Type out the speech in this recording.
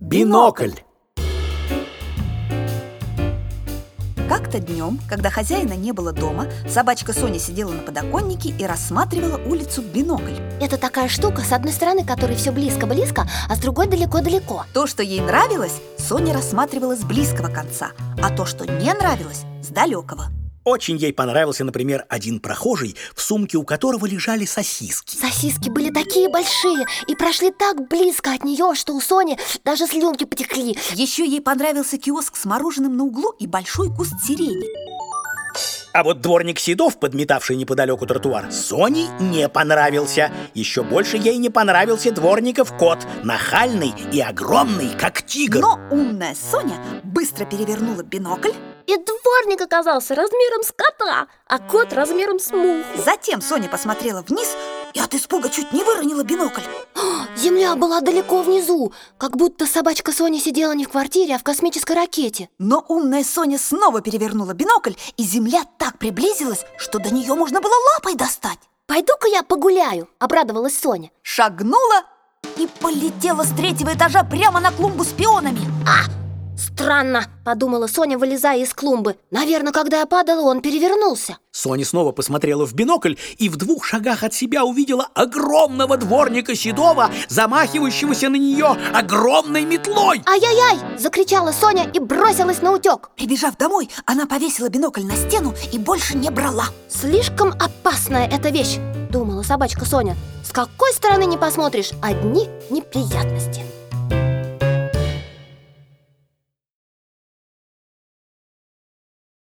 Бинокль. Как-то днем, когда хозяина не было дома, собачка Соня сидела на подоконнике и рассматривала улицу в бинокль. Это такая штука, с одной стороны, которой все близко-близко, а с другой далеко-далеко. То, что ей нравилось, Соня рассматривала с близкого конца, а то, что не нравилось, с далекого. Очень ей понравился, например, один прохожий, в сумке у которого лежали сосиски. Сосиски были такие большие и прошли так близко от нее, что у Сони даже слюнки потекли. Еще ей понравился киоск с мороженым на углу и большой куст сирени. А вот дворник Седов, подметавший неподалеку тротуар, Соне не понравился. Еще больше ей не понравился дворников кот, нахальный и огромный, как тигр. Но умная Соня быстро перевернула бинокль. И дворник оказался размером с кота, а кот размером с муху. Затем Соня посмотрела вниз и от испуга чуть не выронила бинокль. Земля была далеко внизу, как будто собачка Соня сидела не в квартире, а в космической ракете. Но умная Соня снова перевернула бинокль, и земля так приблизилась, что до нее можно было лапой достать. Пойду-ка я погуляю, обрадовалась Соня. Шагнула и полетела с третьего этажа прямо на клумбу с пионами. А, Странно, подумала Соня, вылезая из клумбы. Наверное, когда я падала, он перевернулся. Соня снова посмотрела в бинокль и в двух шагах от себя увидела огромного дворника Седова, замахивающегося на нее огромной метлой. Ай-яй-яй! Закричала Соня и бросилась на утек. Прибежав домой, она повесила бинокль на стену и больше не брала. Слишком опасная эта вещь, думала собачка Соня. С какой стороны не посмотришь, одни неприятности.